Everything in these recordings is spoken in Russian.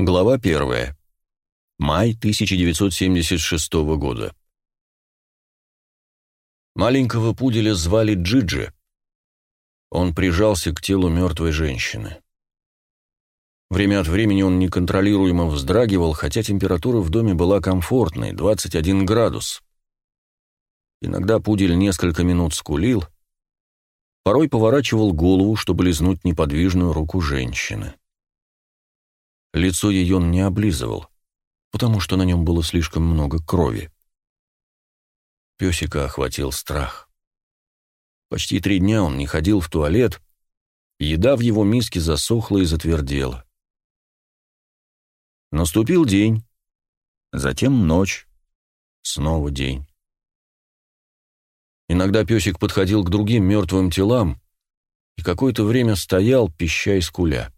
Глава 1. Май 1976 года. Маленького пуделя звали Джиджи. Он прижался к телу мертвой женщины. Время от времени он неконтролируемо вздрагивал, хотя температура в доме была комфортной, 21 градус. Иногда пудель несколько минут скулил, порой поворачивал голову, чтобы лизнуть неподвижную руку женщины. Лицо ее он не облизывал, потому что на нем было слишком много крови. Песика охватил страх. Почти три дня он не ходил в туалет, еда в его миске засохла и затвердела. Наступил день, затем ночь, снова день. Иногда песик подходил к другим мертвым телам и какое-то время стоял, пища и скуля.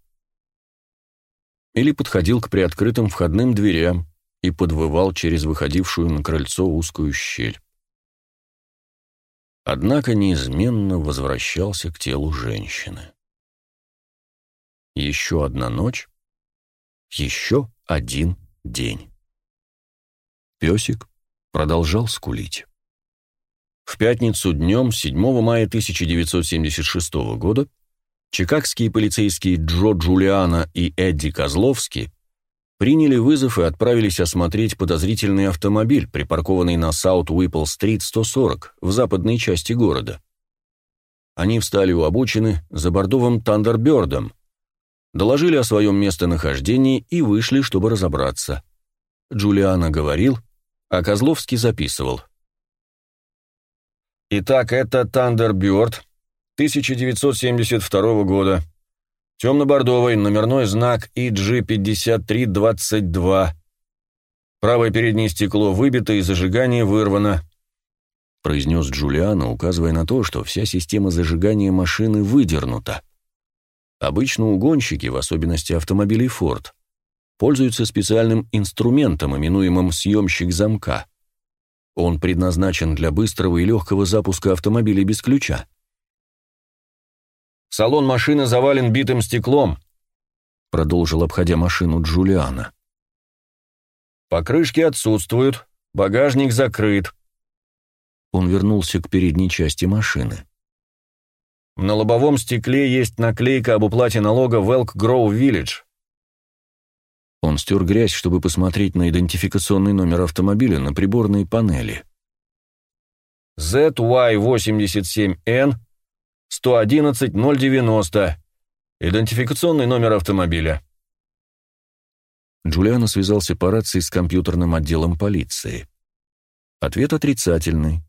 Или подходил к приоткрытым входным дверям и подвывал через выходившую на крыльцо узкую щель. Однако неизменно возвращался к телу женщины. Еще одна ночь, еще один день. Песик продолжал скулить. В пятницу днем 7 мая 1976 года чикагские полицейские Джо Джулиана и Эдди Козловский приняли вызов и отправились осмотреть подозрительный автомобиль, припаркованный на Саут Уиппл-стрит 140 в западной части города. Они встали у обочины за бордовым Тандербердом, доложили о своем местонахождении и вышли, чтобы разобраться. Джулиана говорил, а Козловский записывал. «Итак, это Тандерберд 1972 года. Темно-бордовый, номерной знак EG5322. Правое переднее стекло выбито и зажигание вырвано», произнес Джулиана, указывая на то, что вся система зажигания машины выдернута. Обычно угонщики, в особенности автомобилей Ford, пользуются специальным инструментом, именуемым съемщик замка. Он предназначен для быстрого и легкого запуска автомобиля без ключа. «Салон машины завален битым стеклом», — продолжил, обходя машину Джулиана. «Покрышки отсутствуют, багажник закрыт». Он вернулся к передней части машины. На лобовом стекле есть наклейка об уплате налога в Elk Grove Village. Он стер грязь, чтобы посмотреть на идентификационный номер автомобиля на приборной панели. ZY87N 111-090. Идентификационный номер автомобиля. Джулиано связался по рации с компьютерным отделом полиции. Ответ отрицательный.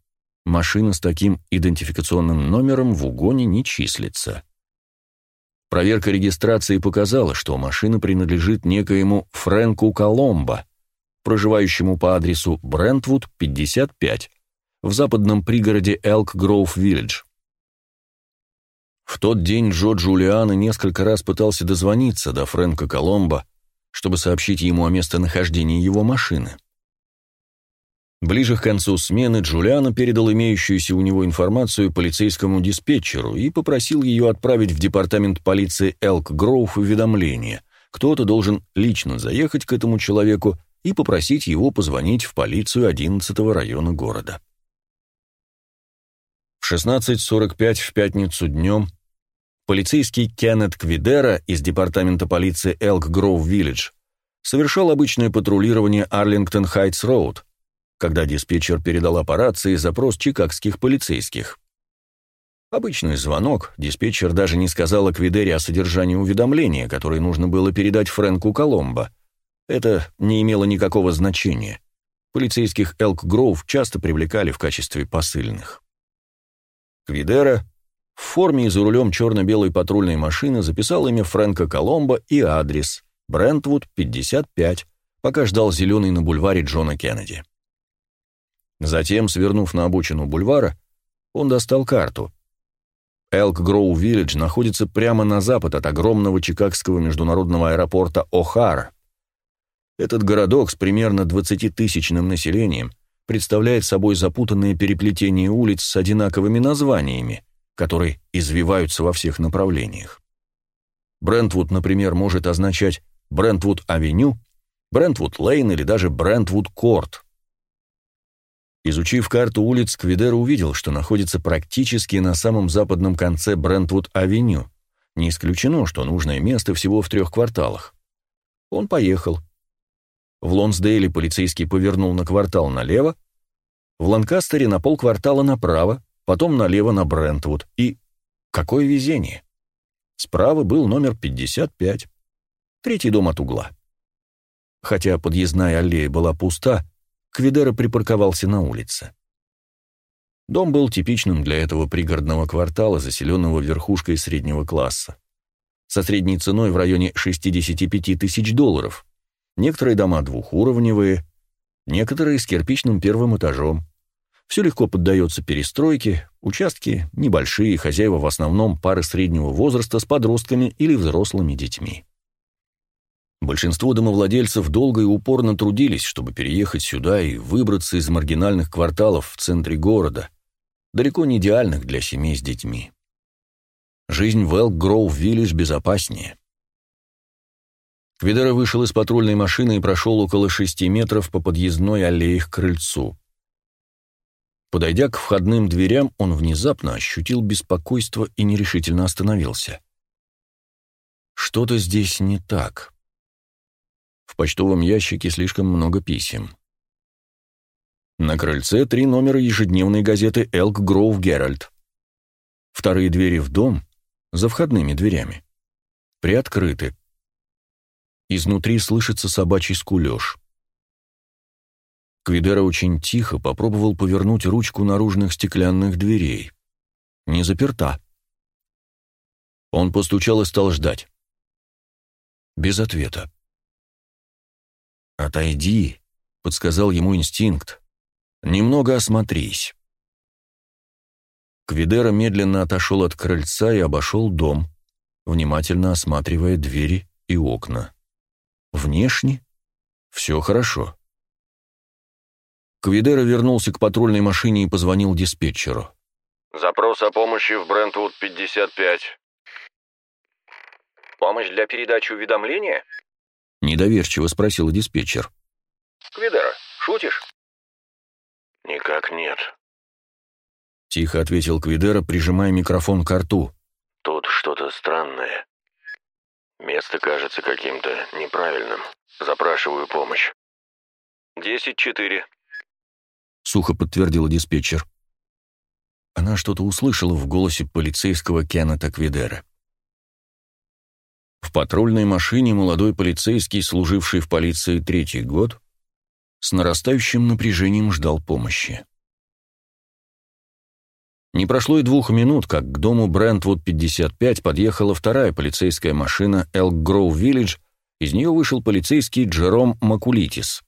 Машина с таким идентификационным номером в угоне не числится. Проверка регистрации показала, что машина принадлежит некоему Фрэнку Коломбо, проживающему по адресу Брентвуд, 55, в западном пригороде Элк Гроув Виллидж. В тот день Джо Джулиано несколько раз пытался дозвониться до Фрэнка Коломбо, чтобы сообщить ему о местонахождении его машины. Ближе к концу смены Джулиано передал имеющуюся у него информацию полицейскому диспетчеру и попросил ее отправить в департамент полиции Элк Гроув уведомление. Кто-то должен лично заехать к этому человеку и попросить его позвонить в полицию 11-го района города. В 16.45 в пятницу днем полицейский Кеннет Квидера из департамента полиции Элк Гроув Виллидж совершал обычное патрулирование Арлингтон Хайтс Роуд, когда диспетчер передал по рации запрос чикагских полицейских. Обычный звонок, диспетчер даже не сказал Аквидере о содержании уведомления, которое нужно было передать Фрэнку Коломбо. Это не имело никакого значения. Полицейских Элк Гроув часто привлекали в качестве посыльных. Квидера в форме и за рулем черно-белой патрульной машины записал имя Фрэнка Коломбо и адрес Брентвуд, 55, пока ждал зеленый на бульваре Джона Кеннеди. Затем, свернув на обочину бульвара, он достал карту. Элк Гроу Виллидж находится прямо на запад от огромного чикагского международного аэропорта О'Хара. Этот городок с примерно 20-тысячным населением представляет собой запутанное переплетение улиц с одинаковыми названиями, которые извиваются во всех направлениях. Брентвуд, например, может означать Брентвуд-авеню, Брентвуд-лейн или даже Брентвуд-корт. Изучив карту улиц, Квидер увидел, что находится практически на самом западном конце Брентвуд-авеню. Не исключено, что нужное место всего в трех кварталах. Он поехал. В Лонсдейле полицейский повернул на квартал налево, в Ланкастере на полквартала направо, потом налево на Брентвуд. И какое везение! Справа был номер 55. Третий дом от угла. Хотя подъездная аллея была пуста, Квидера припарковался на улице. Дом был типичным для этого пригородного квартала, заселенного верхушкой среднего класса. Со средней ценой в районе 65 тысяч долларов. Некоторые дома двухуровневые, некоторые с кирпичным первым этажом. Все легко поддается перестройке, участки небольшие, хозяева в основном пары среднего возраста с подростками или взрослыми детьми. Большинство домовладельцев долго и упорно трудились, чтобы переехать сюда и выбраться из маргинальных кварталов в центре города, далеко не идеальных для семей с детьми. Жизнь в Элк Гроув Виллидж безопаснее. Квидера вышел из патрульной машины и прошел около шести метров по подъездной аллее к крыльцу. Подойдя к входным дверям, он внезапно ощутил беспокойство и нерешительно остановился. Что-то здесь не так. В почтовом ящике слишком много писем. На крыльце три номера ежедневной газеты «Элк Гроув Геральт». Вторые двери в дом, за входными дверями, приоткрыты. Изнутри слышится собачий скулеж. Квидера очень тихо попробовал повернуть ручку наружных стеклянных дверей. Не заперта. Он постучал и стал ждать. Без ответа. «Отойди», — подсказал ему инстинкт. «Немного осмотрись». Квидера медленно отошел от крыльца и обошел дом, внимательно осматривая двери и окна. Внешне все хорошо. Квидера вернулся к патрульной машине и позвонил диспетчеру. «Запрос о помощи в Брентвуд 55». «Помощь для передачи уведомления?» Недоверчиво спросил диспетчер. Квидера, шутишь? Никак нет. Тихо ответил Квидера, прижимая микрофон к рту. Тут что-то странное. Место кажется каким-то неправильным. Запрашиваю помощь. Десять четыре. Сухо подтвердила диспетчер. Она что-то услышала в голосе полицейского Кеннета Квидера. В патрульной машине молодой полицейский, служивший в полиции третий год, с нарастающим напряжением ждал помощи. Не прошло и двух минут, как к дому Брентвуд-55 подъехала вторая полицейская машина Elk Grove Village, из нее вышел полицейский Джером Макулитис.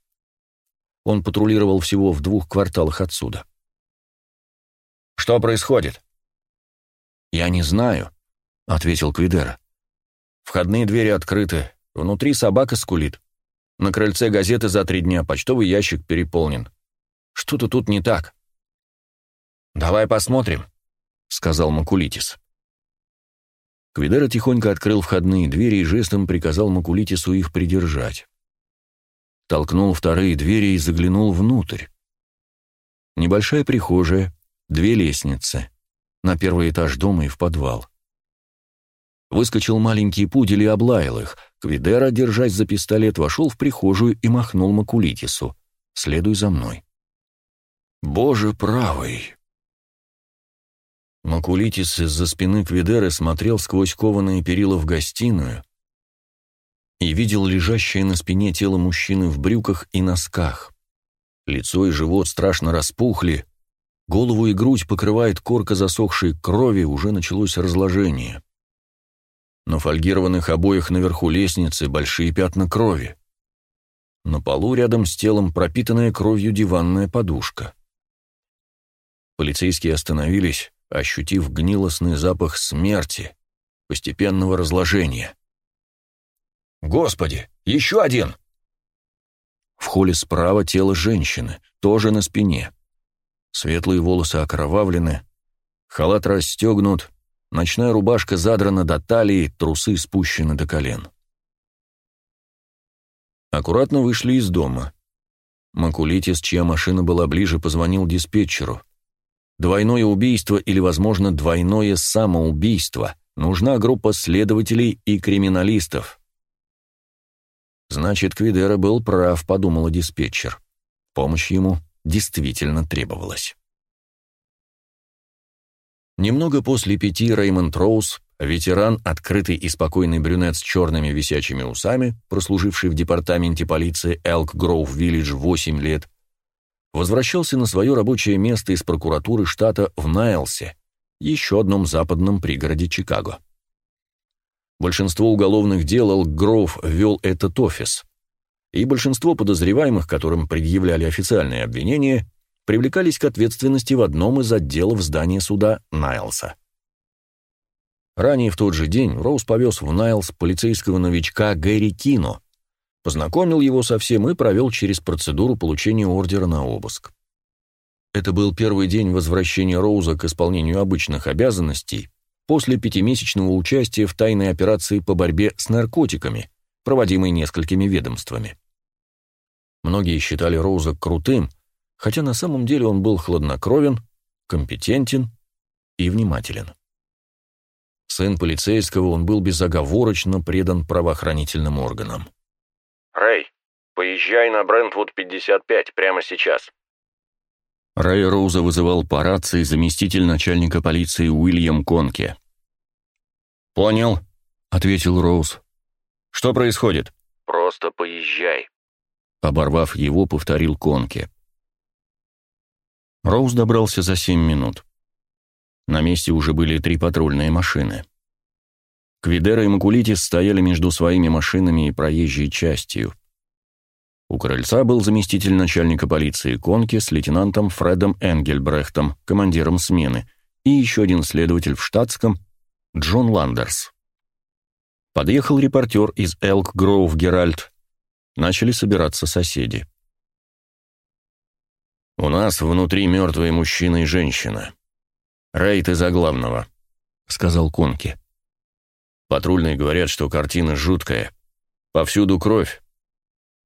Он патрулировал всего в двух кварталах отсюда. «Что происходит?» «Я не знаю», — ответил Квидера. Входные двери открыты, внутри собака скулит. На крыльце газеты за три дня, почтовый ящик переполнен. Что-то тут не так. «Давай посмотрим», — сказал Макулитис. Квидера тихонько открыл входные двери и жестом приказал Макулитису их придержать. Толкнул вторые двери и заглянул внутрь. Небольшая прихожая, две лестницы. На первый этаж дома и в подвал. Выскочил маленький пудель и облаял их. Квидера, держась за пистолет, вошел в прихожую и махнул Макулитису. «Следуй за мной». «Боже правый!» Макулитис из-за спины Квидеры смотрел сквозь кованые перила в гостиную и видел лежащее на спине тело мужчины в брюках и носках. Лицо и живот страшно распухли, голову и грудь покрывает корка засохшей крови, уже началось разложение. На фольгированных обоях наверху лестницы большие пятна крови. На полу рядом с телом пропитанная кровью диванная подушка. Полицейские остановились, ощутив гнилостный запах смерти, постепенного разложения. «Господи, еще один!» В холле справа тело женщины, тоже на спине. Светлые волосы окровавлены, халат расстегнут, Ночная рубашка задрана до талии, трусы спущены до колен. Аккуратно вышли из дома. Макулитис, чья машина была ближе, позвонил диспетчеру. Двойное убийство или, возможно, двойное самоубийство. Нужна группа следователей и криминалистов. Значит, Квидера был прав, подумала диспетчер. Помощь ему действительно требовалась. Немного после пяти Реймонд Роуз, ветеран, открытый и спокойный брюнет с черными висячими усами, прослуживший в департаменте полиции Элк Гроув Виллидж 8 лет, возвращался на свое рабочее место из прокуратуры штата в Найлсе, еще одном западном пригороде Чикаго. Большинство уголовных дел Элк Гроув вел этот офис, и большинство подозреваемых, которым предъявляли официальные обвинения, привлекались к ответственности в одном из отделов здания суда Найлса. Ранее в тот же день Роуз повез в Найлс полицейского новичка Гэри Кино, познакомил его со всем и провел через процедуру получения ордера на обыск. Это был первый день возвращения Роуза к исполнению обычных обязанностей после пятимесячного участия в тайной операции по борьбе с наркотиками, проводимой несколькими ведомствами. Многие считали Роуза крутым, хотя на самом деле он был хладнокровен, компетентен и внимателен. Сын полицейского, он был безоговорочно предан правоохранительным органам. «Рэй, поезжай на Брентвуд 55 прямо сейчас». Рэй Роуза вызывал по рации заместитель начальника полиции Уильям Конке. «Понял», — ответил Роуз. «Что происходит?» «Просто поезжай». Оборвав его, повторил Конке. Роуз добрался за семь минут. На месте уже были три патрульные машины. Квидера и Макулитис стояли между своими машинами и проезжей частью. У крыльца был заместитель начальника полиции Конки с лейтенантом Фредом Энгельбрехтом, командиром смены, и еще один следователь в штатском, Джон Ландерс. Подъехал репортер из Элк Гроув Геральт. Начали собираться соседи. «У нас внутри мертвые мужчина и женщина. Рейд из-за главного», — сказал Конки. «Патрульные говорят, что картина жуткая. Повсюду кровь.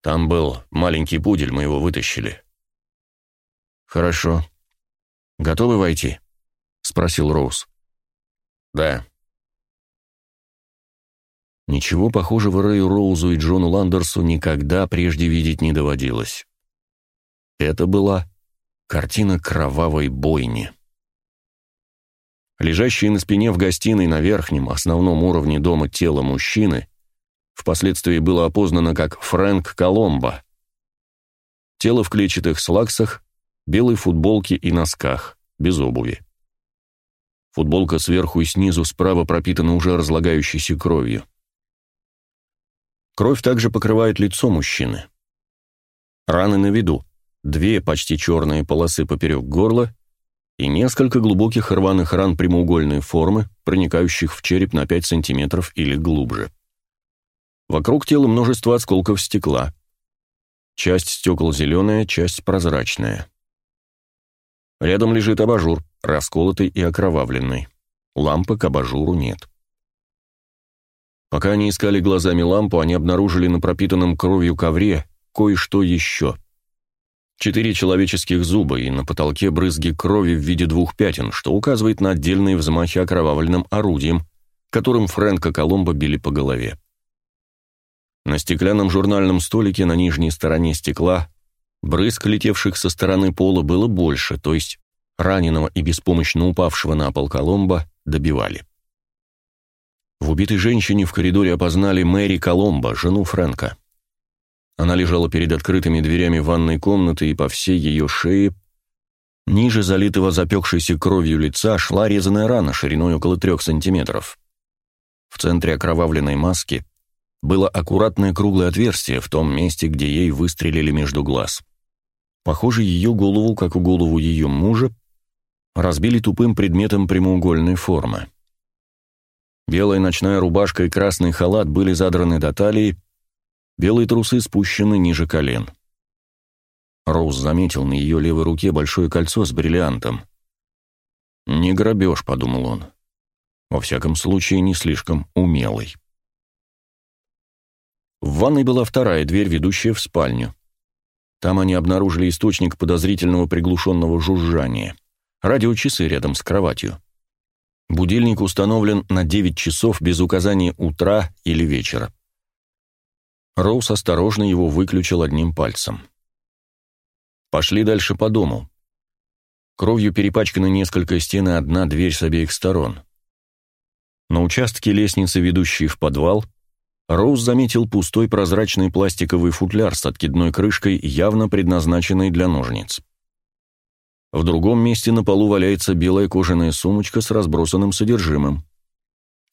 Там был маленький пудель, мы его вытащили». «Хорошо. Готовы войти?» — спросил Роуз. «Да». Ничего похожего Рэю Роузу и Джону Ландерсу никогда прежде видеть не доводилось. Это была Картина кровавой бойни. Лежащее на спине в гостиной на верхнем, основном уровне дома тело мужчины впоследствии было опознано как Фрэнк Коломбо. Тело в клетчатых слаксах, белой футболке и носках, без обуви. Футболка сверху и снизу справа пропитана уже разлагающейся кровью. Кровь также покрывает лицо мужчины. Раны на виду две почти черные полосы поперек горла и несколько глубоких рваных ран прямоугольной формы, проникающих в череп на 5 сантиметров или глубже. Вокруг тела множество осколков стекла. Часть стекол зеленая, часть прозрачная. Рядом лежит абажур, расколотый и окровавленный. Лампы к абажуру нет. Пока они искали глазами лампу, они обнаружили на пропитанном кровью ковре кое-что еще — Четыре человеческих зуба и на потолке брызги крови в виде двух пятен, что указывает на отдельные взмахи окровавленным орудием, которым Фрэнка Коломбо били по голове. На стеклянном журнальном столике на нижней стороне стекла брызг, летевших со стороны пола, было больше, то есть раненого и беспомощно упавшего на пол Коломбо добивали. В убитой женщине в коридоре опознали Мэри Коломбо, жену Фрэнка. Она лежала перед открытыми дверями ванной комнаты, и по всей ее шее, ниже залитого запекшейся кровью лица, шла резаная рана шириной около трех сантиметров. В центре окровавленной маски было аккуратное круглое отверстие в том месте, где ей выстрелили между глаз. Похоже, ее голову, как у голову ее мужа, разбили тупым предметом прямоугольной формы. Белая ночная рубашка и красный халат были задраны до талии, Белые трусы спущены ниже колен. Роуз заметил на ее левой руке большое кольцо с бриллиантом. «Не грабеж», — подумал он. Во всяком случае, не слишком умелый. В ванной была вторая дверь, ведущая в спальню. Там они обнаружили источник подозрительного приглушенного жужжания. Радиочасы рядом с кроватью. Будильник установлен на 9 часов без указания утра или вечера. Роуз осторожно его выключил одним пальцем. Пошли дальше по дому. Кровью перепачканы несколько стен и одна дверь с обеих сторон. На участке лестницы, ведущей в подвал, Роуз заметил пустой прозрачный пластиковый футляр с откидной крышкой, явно предназначенный для ножниц. В другом месте на полу валяется белая кожаная сумочка с разбросанным содержимым.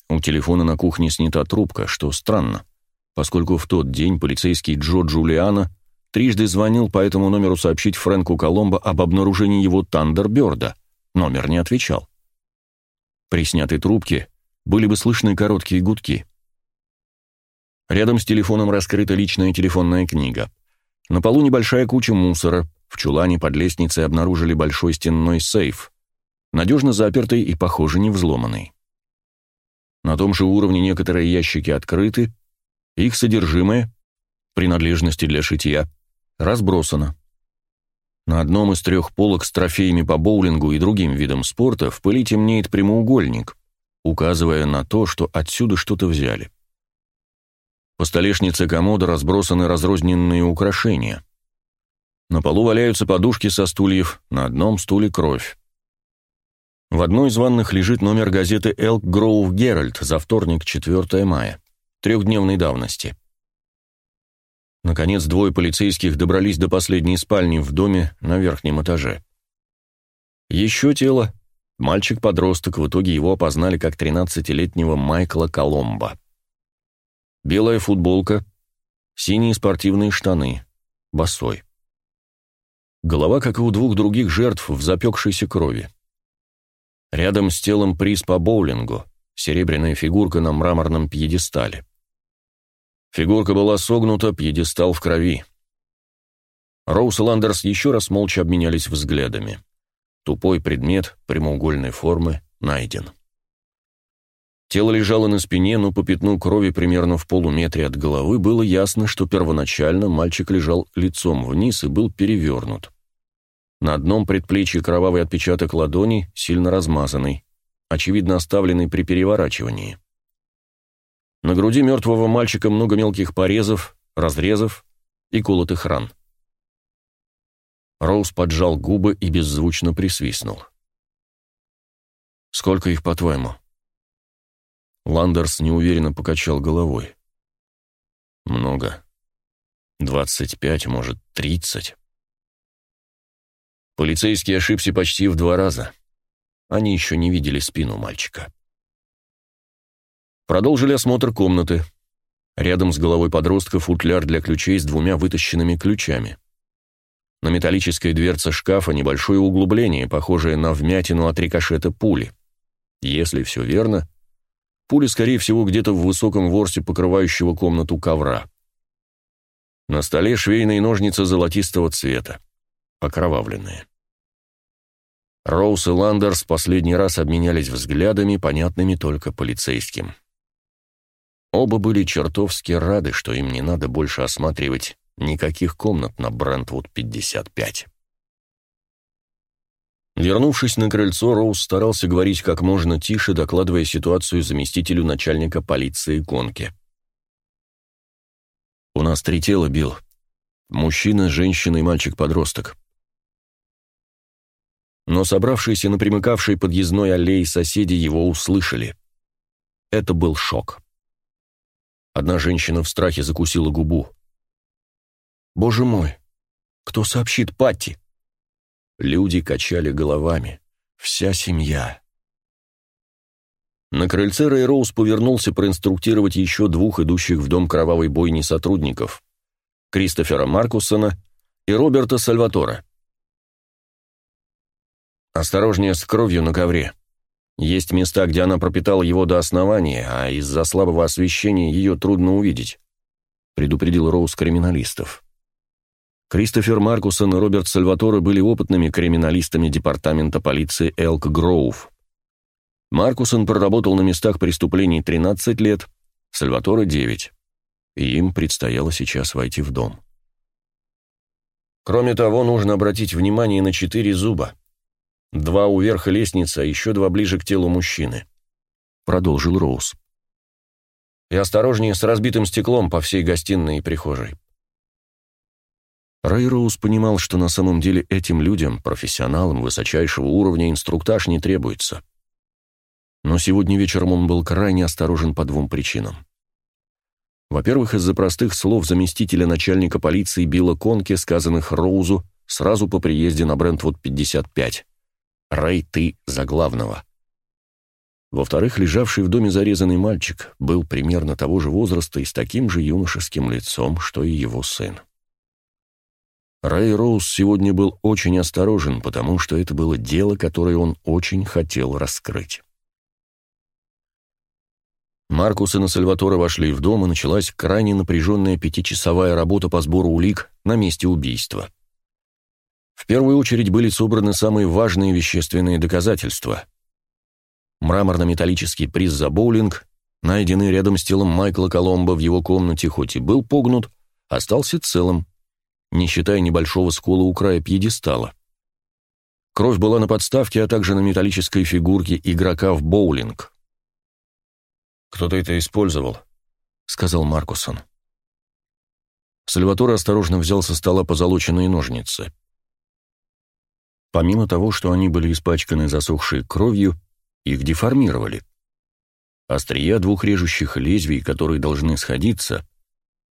У телефона на кухне снята трубка, что странно, поскольку в тот день полицейский Джо Джулиана трижды звонил по этому номеру сообщить Фрэнку Коломбо об обнаружении его Тандерберда. Номер не отвечал. При снятой трубке были бы слышны короткие гудки. Рядом с телефоном раскрыта личная телефонная книга. На полу небольшая куча мусора. В чулане под лестницей обнаружили большой стенной сейф. Надежно запертый и, похоже, не взломанный. На том же уровне некоторые ящики открыты, их содержимое, принадлежности для шитья, разбросано. На одном из трех полок с трофеями по боулингу и другим видам спорта в пыли темнеет прямоугольник, указывая на то, что отсюда что-то взяли. По столешнице комода разбросаны разрозненные украшения. На полу валяются подушки со стульев, на одном стуле кровь. В одной из ванных лежит номер газеты «Elk Grove Herald» за вторник, 4 мая, трехдневной давности. Наконец, двое полицейских добрались до последней спальни в доме на верхнем этаже. Еще тело. Мальчик-подросток, в итоге его опознали как 13-летнего Майкла Коломбо. Белая футболка, синие спортивные штаны, босой. Голова, как и у двух других жертв, в запекшейся крови. Рядом с телом приз по боулингу, серебряная фигурка на мраморном пьедестале. Фигурка была согнута, пьедестал в крови. Роуз и Ландерс еще раз молча обменялись взглядами. Тупой предмет прямоугольной формы найден. Тело лежало на спине, но по пятну крови примерно в полуметре от головы было ясно, что первоначально мальчик лежал лицом вниз и был перевернут. На одном предплечье кровавый отпечаток ладони, сильно размазанный, очевидно оставленный при переворачивании. На груди мертвого мальчика много мелких порезов, разрезов и колотых ран. Роуз поджал губы и беззвучно присвистнул. «Сколько их, по-твоему?» Ландерс неуверенно покачал головой. Много. Двадцать пять, может, тридцать. Полицейский ошибся почти в два раза. Они еще не видели спину мальчика. Продолжили осмотр комнаты. Рядом с головой подростка футляр для ключей с двумя вытащенными ключами. На металлической дверце шкафа небольшое углубление, похожее на вмятину от рикошета пули. Если все верно, Пули, скорее всего, где-то в высоком ворсе покрывающего комнату ковра. На столе швейные ножницы золотистого цвета, окровавленные. Роуз и Ландерс последний раз обменялись взглядами, понятными только полицейским. Оба были чертовски рады, что им не надо больше осматривать никаких комнат на Брентвуд-55. Вернувшись на крыльцо, Роуз старался говорить как можно тише, докладывая ситуацию заместителю начальника полиции Конке. «У нас три тела, Билл. Мужчина, женщина и мальчик-подросток. Но собравшиеся на примыкавшей подъездной аллее соседи его услышали. Это был шок. Одна женщина в страхе закусила губу. «Боже мой! Кто сообщит Патти?» Люди качали головами. Вся семья. На крыльце Рэй Роуз повернулся проинструктировать еще двух идущих в дом кровавой бойни сотрудников – Кристофера Маркусона и Роберта Сальватора. «Осторожнее с кровью на ковре. Есть места, где она пропитала его до основания, а из-за слабого освещения ее трудно увидеть», – предупредил Роуз криминалистов. Кристофер Маркусон и Роберт Сальваторе были опытными криминалистами департамента полиции Элк Гроув. Маркусон проработал на местах преступлений 13 лет, Сальваторе – 9. и им предстояло сейчас войти в дом. Кроме того, нужно обратить внимание на четыре зуба. Два у верха лестницы, а еще два ближе к телу мужчины. Продолжил Роуз. И осторожнее с разбитым стеклом по всей гостиной и прихожей. Рэй Роуз понимал, что на самом деле этим людям, профессионалам высочайшего уровня, инструктаж не требуется. Но сегодня вечером он был крайне осторожен по двум причинам. Во-первых, из-за простых слов заместителя начальника полиции Билла Конки, сказанных Роузу сразу по приезде на Брентвуд 55. «Рэй, ты за главного». Во-вторых, лежавший в доме зарезанный мальчик был примерно того же возраста и с таким же юношеским лицом, что и его сын. Рэй Роуз сегодня был очень осторожен, потому что это было дело, которое он очень хотел раскрыть. Маркус и на Сальваторе вошли в дом, и началась крайне напряженная пятичасовая работа по сбору улик на месте убийства. В первую очередь были собраны самые важные вещественные доказательства. Мраморно-металлический приз за боулинг, найденный рядом с телом Майкла Коломбо в его комнате, хоть и был погнут, остался целым, не считая небольшого скола у края пьедестала. Кровь была на подставке, а также на металлической фигурке игрока в боулинг. «Кто-то это использовал», — сказал Маркусон. Сальваторе осторожно взял со стола позолоченные ножницы. Помимо того, что они были испачканы засохшей кровью, их деформировали. Острия двух режущих лезвий, которые должны сходиться,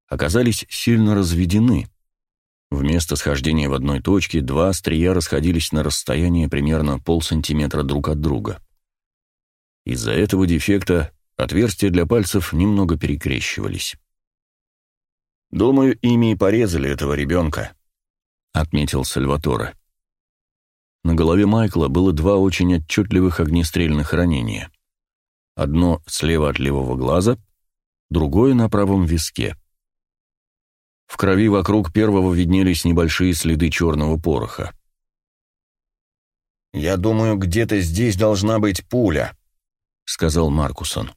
оказались сильно разведены, Вместо схождения в одной точке два острия расходились на расстояние примерно полсантиметра друг от друга. Из-за этого дефекта отверстия для пальцев немного перекрещивались. «Думаю, ими и порезали этого ребенка», — отметил Сальваторе. На голове Майкла было два очень отчетливых огнестрельных ранения. Одно слева от левого глаза, другое на правом виске. В крови вокруг первого виднелись небольшие следы черного пороха. «Я думаю, где-то здесь должна быть пуля», — сказал Маркусон.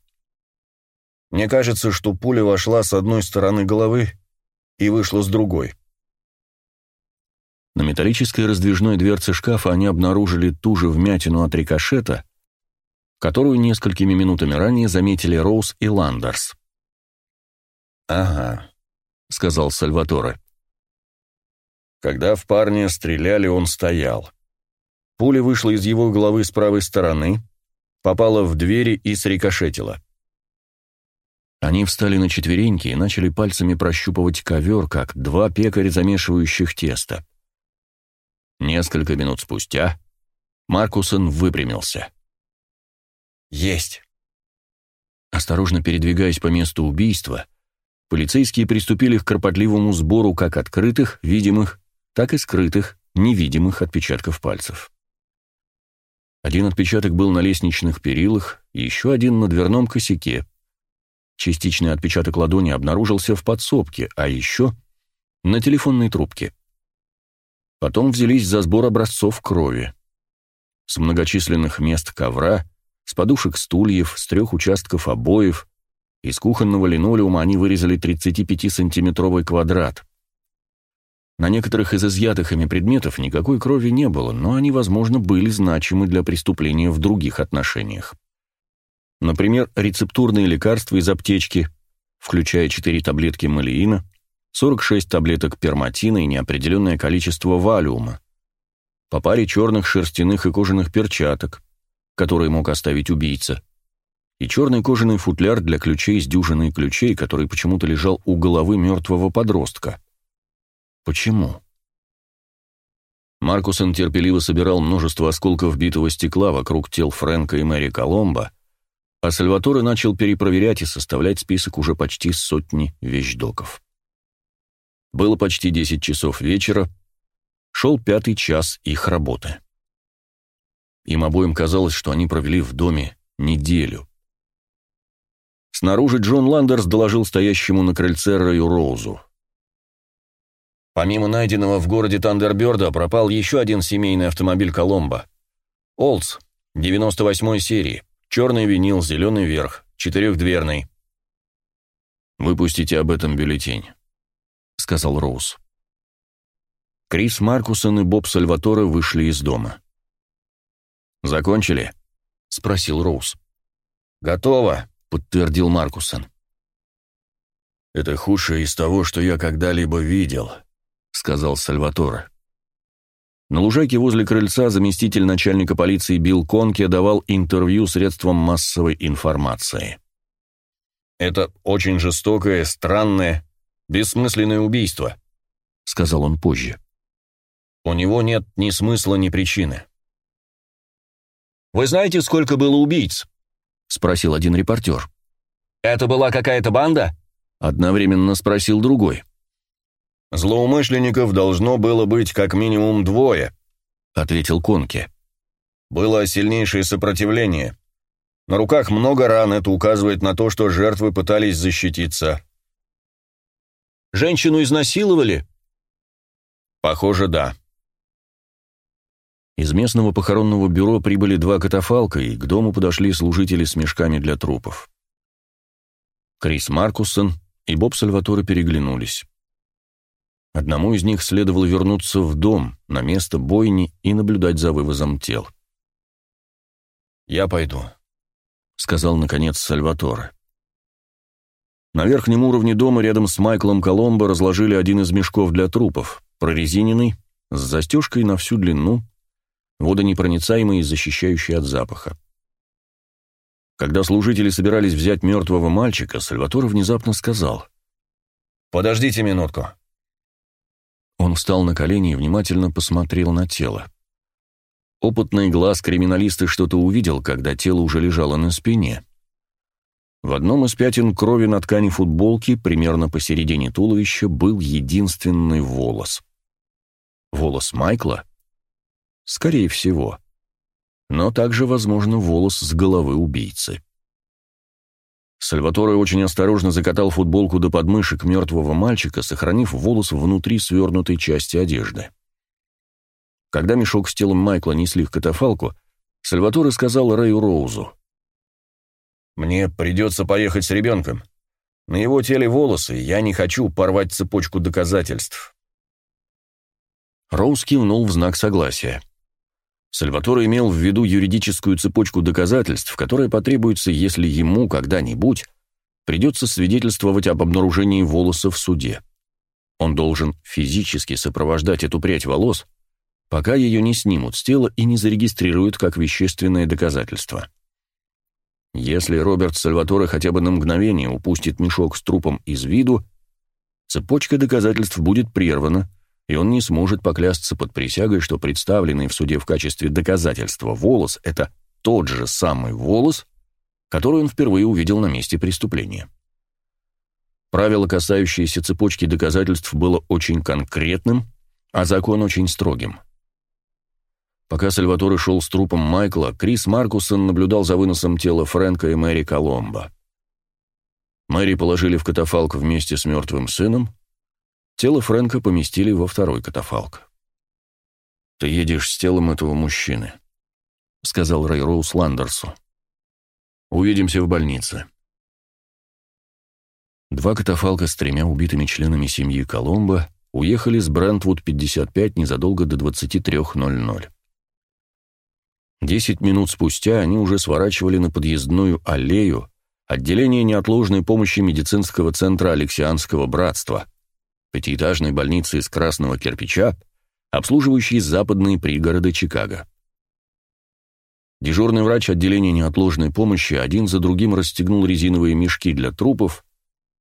«Мне кажется, что пуля вошла с одной стороны головы и вышла с другой». На металлической раздвижной дверце шкафа они обнаружили ту же вмятину от рикошета, которую несколькими минутами ранее заметили Роуз и Ландерс. «Ага», — сказал Сальваторе. Когда в парня стреляли, он стоял. Пуля вышла из его головы с правой стороны, попала в двери и срикошетила. Они встали на четвереньки и начали пальцами прощупывать ковер, как два пекаря, замешивающих тесто. Несколько минут спустя Маркусон выпрямился. «Есть!» Осторожно передвигаясь по месту убийства, полицейские приступили к кропотливому сбору как открытых, видимых, так и скрытых, невидимых отпечатков пальцев. Один отпечаток был на лестничных перилах, еще один на дверном косяке. Частичный отпечаток ладони обнаружился в подсобке, а еще на телефонной трубке. Потом взялись за сбор образцов крови. С многочисленных мест ковра, с подушек стульев, с трех участков обоев, из кухонного линолеума они вырезали 35-сантиметровый квадрат. На некоторых из изъятых ими предметов никакой крови не было, но они, возможно, были значимы для преступления в других отношениях. Например, рецептурные лекарства из аптечки, включая 4 таблетки малеина, 46 таблеток перматина и неопределенное количество валиума, по паре черных шерстяных и кожаных перчаток, которые мог оставить убийца, и черный кожаный футляр для ключей с дюжиной ключей, который почему-то лежал у головы мертвого подростка. Почему? Маркусон терпеливо собирал множество осколков битого стекла вокруг тел Фрэнка и Мэри Коломбо, а Сальваторе начал перепроверять и составлять список уже почти сотни вещдоков. Было почти 10 часов вечера, шел пятый час их работы. Им обоим казалось, что они провели в доме неделю. Снаружи Джон Ландерс доложил стоящему на крыльце Рэю Роузу. Помимо найденного в городе Тандерберда пропал еще один семейный автомобиль Коломбо. Олдс, 98-й серии, черный винил, зеленый верх, четырехдверный. «Выпустите об этом бюллетень», — сказал Роуз. Крис Маркусон и Боб Сальваторе вышли из дома. «Закончили?» — спросил Роуз. «Готово», — подтвердил Маркусон. «Это худшее из того, что я когда-либо видел», — сказал Сальваторе. На лужайке возле крыльца заместитель начальника полиции Билл Конке давал интервью средствам массовой информации. «Это очень жестокое, странное, бессмысленное убийство», — сказал он позже. «У него нет ни смысла, ни причины». «Вы знаете, сколько было убийц?» — спросил один репортер. «Это была какая-то банда?» — одновременно спросил другой. «Злоумышленников должно было быть как минимум двое», — ответил Конке. «Было сильнейшее сопротивление. На руках много ран, это указывает на то, что жертвы пытались защититься». «Женщину изнасиловали?» «Похоже, да». Из местного похоронного бюро прибыли два катафалка, и к дому подошли служители с мешками для трупов. Крис Маркуссон и Боб Сальваторе переглянулись. Одному из них следовало вернуться в дом, на место бойни и наблюдать за вывозом тел. «Я пойду», — сказал, наконец, Сальваторе. На верхнем уровне дома рядом с Майклом Коломбо разложили один из мешков для трупов, прорезиненный, с застежкой на всю длину, водонепроницаемый и защищающий от запаха. Когда служители собирались взять мертвого мальчика, Сальваторе внезапно сказал. «Подождите минутку». Он встал на колени и внимательно посмотрел на тело. Опытный глаз криминалиста что-то увидел, когда тело уже лежало на спине. В одном из пятен крови на ткани футболки, примерно посередине туловища, был единственный волос. Волос Майкла? Скорее всего. Но также, возможно, волос с головы убийцы. Сальваторе очень осторожно закатал футболку до подмышек мертвого мальчика, сохранив волос внутри свернутой части одежды. Когда мешок с телом Майкла несли в катафалку, Сальваторе сказал Рэю Роузу. «Мне придется поехать с ребенком. На его теле волосы, я не хочу порвать цепочку доказательств». Роуз кивнул в знак согласия. Сальваторе имел в виду юридическую цепочку доказательств, которая потребуется, если ему когда-нибудь придется свидетельствовать об обнаружении волоса в суде. Он должен физически сопровождать эту прядь волос, пока ее не снимут с тела и не зарегистрируют как вещественное доказательство. Если Роберт Сальваторе хотя бы на мгновение упустит мешок с трупом из виду, цепочка доказательств будет прервана, и он не сможет поклясться под присягой, что представленный в суде в качестве доказательства волос — это тот же самый волос, который он впервые увидел на месте преступления. Правило, касающееся цепочки доказательств, было очень конкретным, а закон очень строгим. Пока Сальваторе шел с трупом Майкла, Крис Маркусон наблюдал за выносом тела Фрэнка и Мэри Коломбо. Мэри положили в катафалк вместе с мертвым сыном, Тело Фрэнка поместили во второй катафалк. «Ты едешь с телом этого мужчины», — сказал Рэй Роуз Ландерсу. «Увидимся в больнице». Два катафалка с тремя убитыми членами семьи Коломбо уехали с Брентвуд-55 незадолго до 23.00. Десять минут спустя они уже сворачивали на подъездную аллею отделение неотложной помощи медицинского центра Алексианского братства — пятиэтажной больницы из красного кирпича, обслуживающей западные пригороды Чикаго. Дежурный врач отделения неотложной помощи один за другим расстегнул резиновые мешки для трупов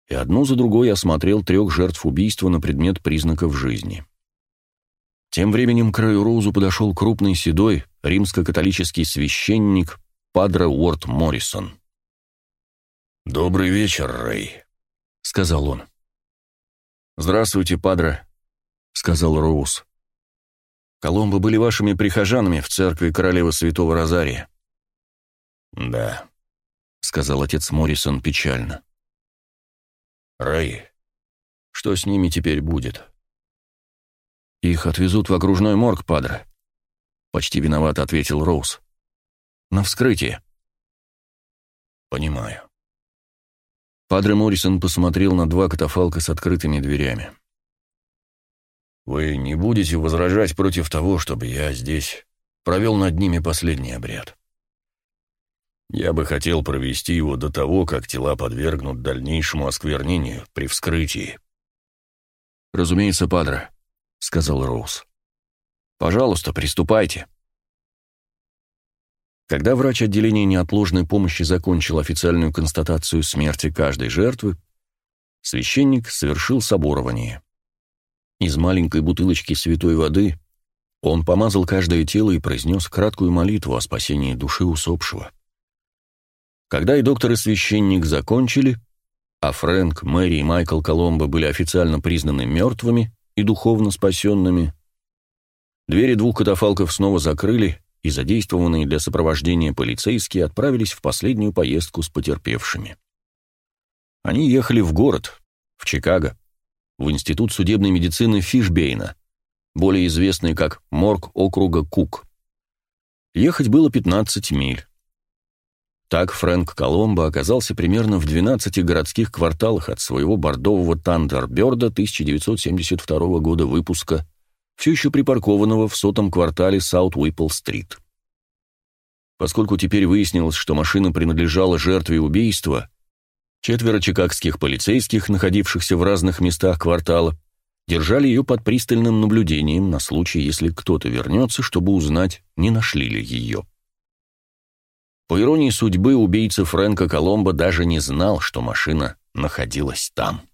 и одну за другой осмотрел трех жертв убийства на предмет признаков жизни. Тем временем к краю Роузу подошел крупный седой римско-католический священник Падре Уорд Моррисон. «Добрый вечер, Рэй», — сказал он. «Здравствуйте, падре», — сказал Роуз. «Коломбо были вашими прихожанами в церкви королевы святого Розария». «Да», — сказал отец Моррисон печально. «Рэй, что с ними теперь будет?» «Их отвезут в окружной морг, падре», — почти виновато ответил Роуз. «На вскрытие». «Понимаю». Падре Моррисон посмотрел на два катафалка с открытыми дверями. «Вы не будете возражать против того, чтобы я здесь провел над ними последний обряд? Я бы хотел провести его до того, как тела подвергнут дальнейшему осквернению при вскрытии». «Разумеется, Падре», — сказал Роуз. «Пожалуйста, приступайте». Когда врач отделения неотложной помощи закончил официальную констатацию смерти каждой жертвы, священник совершил соборование. Из маленькой бутылочки святой воды он помазал каждое тело и произнес краткую молитву о спасении души усопшего. Когда и доктор, и священник закончили, а Фрэнк, Мэри и Майкл Коломбо были официально признаны мертвыми и духовно спасенными, двери двух катафалков снова закрыли, и задействованные для сопровождения полицейские отправились в последнюю поездку с потерпевшими. Они ехали в город, в Чикаго, в Институт судебной медицины Фишбейна, более известный как Морг округа Кук. Ехать было 15 миль. Так Фрэнк Коломбо оказался примерно в 12 городских кварталах от своего бордового Тандерберда 1972 года выпуска все еще припаркованного в сотом квартале Саут-Уиппл-стрит. Поскольку теперь выяснилось, что машина принадлежала жертве убийства, четверо чикагских полицейских, находившихся в разных местах квартала, держали ее под пристальным наблюдением на случай, если кто-то вернется, чтобы узнать, не нашли ли ее. По иронии судьбы, убийца Фрэнка Коломбо даже не знал, что машина находилась там.